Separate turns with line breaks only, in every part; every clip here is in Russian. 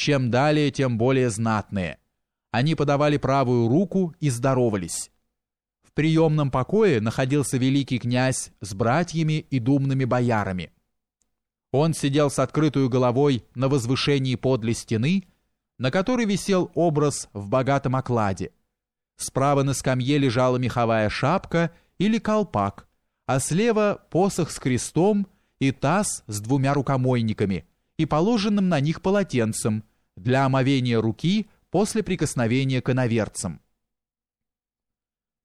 чем далее, тем более знатные. Они подавали правую руку и здоровались. В приемном покое находился великий князь с братьями и думными боярами. Он сидел с открытой головой на возвышении подле стены, на которой висел образ в богатом окладе. Справа на скамье лежала меховая шапка или колпак, а слева посох с крестом и таз с двумя рукомойниками и положенным на них полотенцем для омовения руки после прикосновения к иноверцам.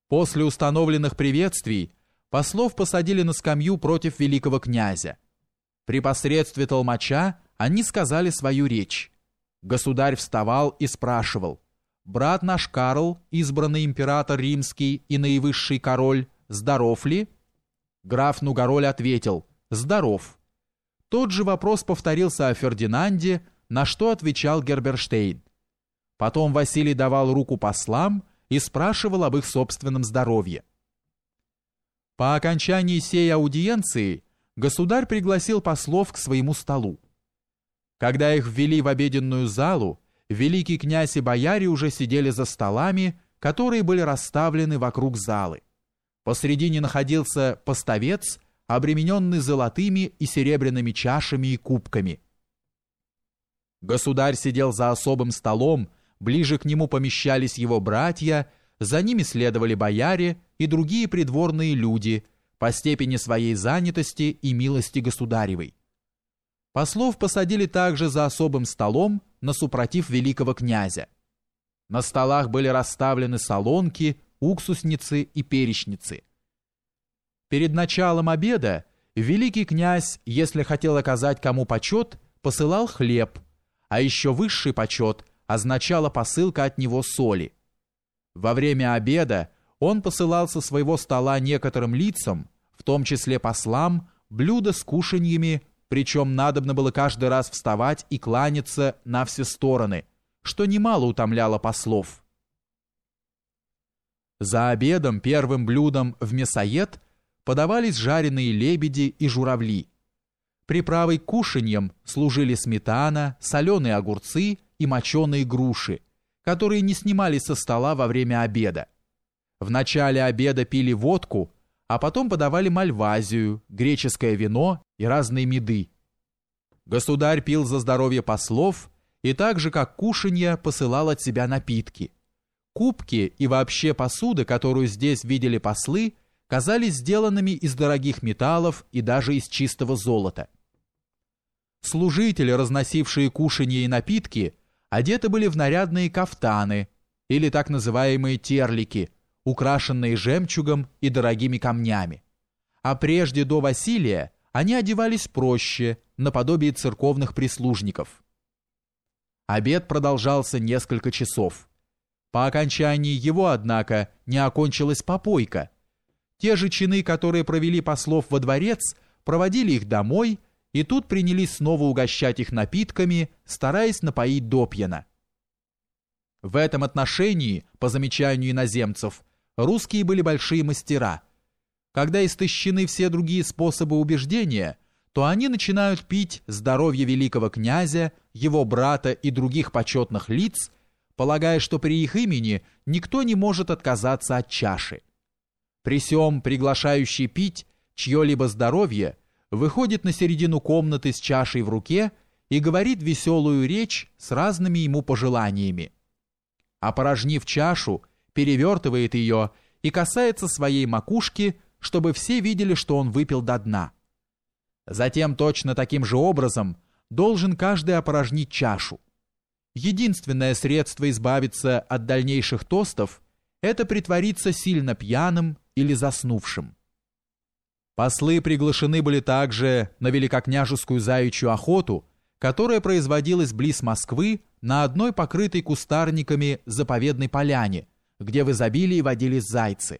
После установленных приветствий послов посадили на скамью против великого князя. При посредстве толмача они сказали свою речь. Государь вставал и спрашивал, «Брат наш Карл, избранный император римский и наивысший король, здоров ли?» Граф Нугароль ответил, «Здоров». Тот же вопрос повторился о Фердинанде, на что отвечал Герберштейн. Потом Василий давал руку послам и спрашивал об их собственном здоровье. По окончании сей аудиенции государь пригласил послов к своему столу. Когда их ввели в обеденную залу, великий князь и бояре уже сидели за столами, которые были расставлены вокруг залы. Посредине находился поставец, обремененный золотыми и серебряными чашами и кубками. Государь сидел за особым столом, ближе к нему помещались его братья, за ними следовали бояре и другие придворные люди по степени своей занятости и милости государевой. Послов посадили также за особым столом на супротив великого князя. На столах были расставлены солонки, уксусницы и перечницы. Перед началом обеда великий князь, если хотел оказать кому почет, посылал хлеб, а еще высший почет означала посылка от него соли. Во время обеда он посылал со своего стола некоторым лицам, в том числе послам, блюда с кушаньями, причем надобно было каждый раз вставать и кланяться на все стороны, что немало утомляло послов. За обедом первым блюдом в мясоед подавались жареные лебеди и журавли. Приправой к кушаньям служили сметана, соленые огурцы и моченые груши, которые не снимались со стола во время обеда. В начале обеда пили водку, а потом подавали мальвазию, греческое вино и разные меды. Государь пил за здоровье послов и так же, как кушанья, посылал от себя напитки. Кубки и вообще посуда, которую здесь видели послы, казались сделанными из дорогих металлов и даже из чистого золота. Служители, разносившие кушанье и напитки, одеты были в нарядные кафтаны или так называемые терлики, украшенные жемчугом и дорогими камнями. А прежде до Василия они одевались проще, наподобие церковных прислужников. Обед продолжался несколько часов. По окончании его, однако, не окончилась попойка. Те же чины, которые провели послов во дворец, проводили их домой, и тут принялись снова угощать их напитками, стараясь напоить допьяна. В этом отношении, по замечанию иноземцев, русские были большие мастера. Когда истощены все другие способы убеждения, то они начинают пить здоровье великого князя, его брата и других почетных лиц – полагая, что при их имени никто не может отказаться от чаши. При сём приглашающий пить чье-либо здоровье выходит на середину комнаты с чашей в руке и говорит веселую речь с разными ему пожеланиями. Опорожнив чашу, перевертывает ее и касается своей макушки, чтобы все видели, что он выпил до дна. Затем точно таким же образом должен каждый опорожнить чашу. Единственное средство избавиться от дальнейших тостов – это притвориться сильно пьяным или заснувшим. Послы приглашены были также на великокняжескую заячью охоту, которая производилась близ Москвы на одной покрытой кустарниками заповедной поляне, где в изобилии водились зайцы.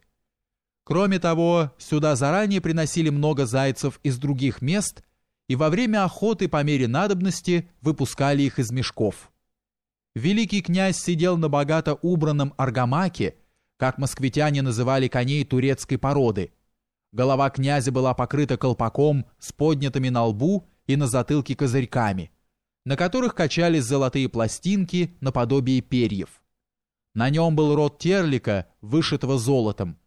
Кроме того, сюда заранее приносили много зайцев из других мест и во время охоты по мере надобности выпускали их из мешков. Великий князь сидел на богато убранном аргамаке, как москвитяне называли коней турецкой породы. Голова князя была покрыта колпаком с поднятыми на лбу и на затылке козырьками. на которых качались золотые пластинки наподобие перьев. На нем был рот терлика, вышитого золотом,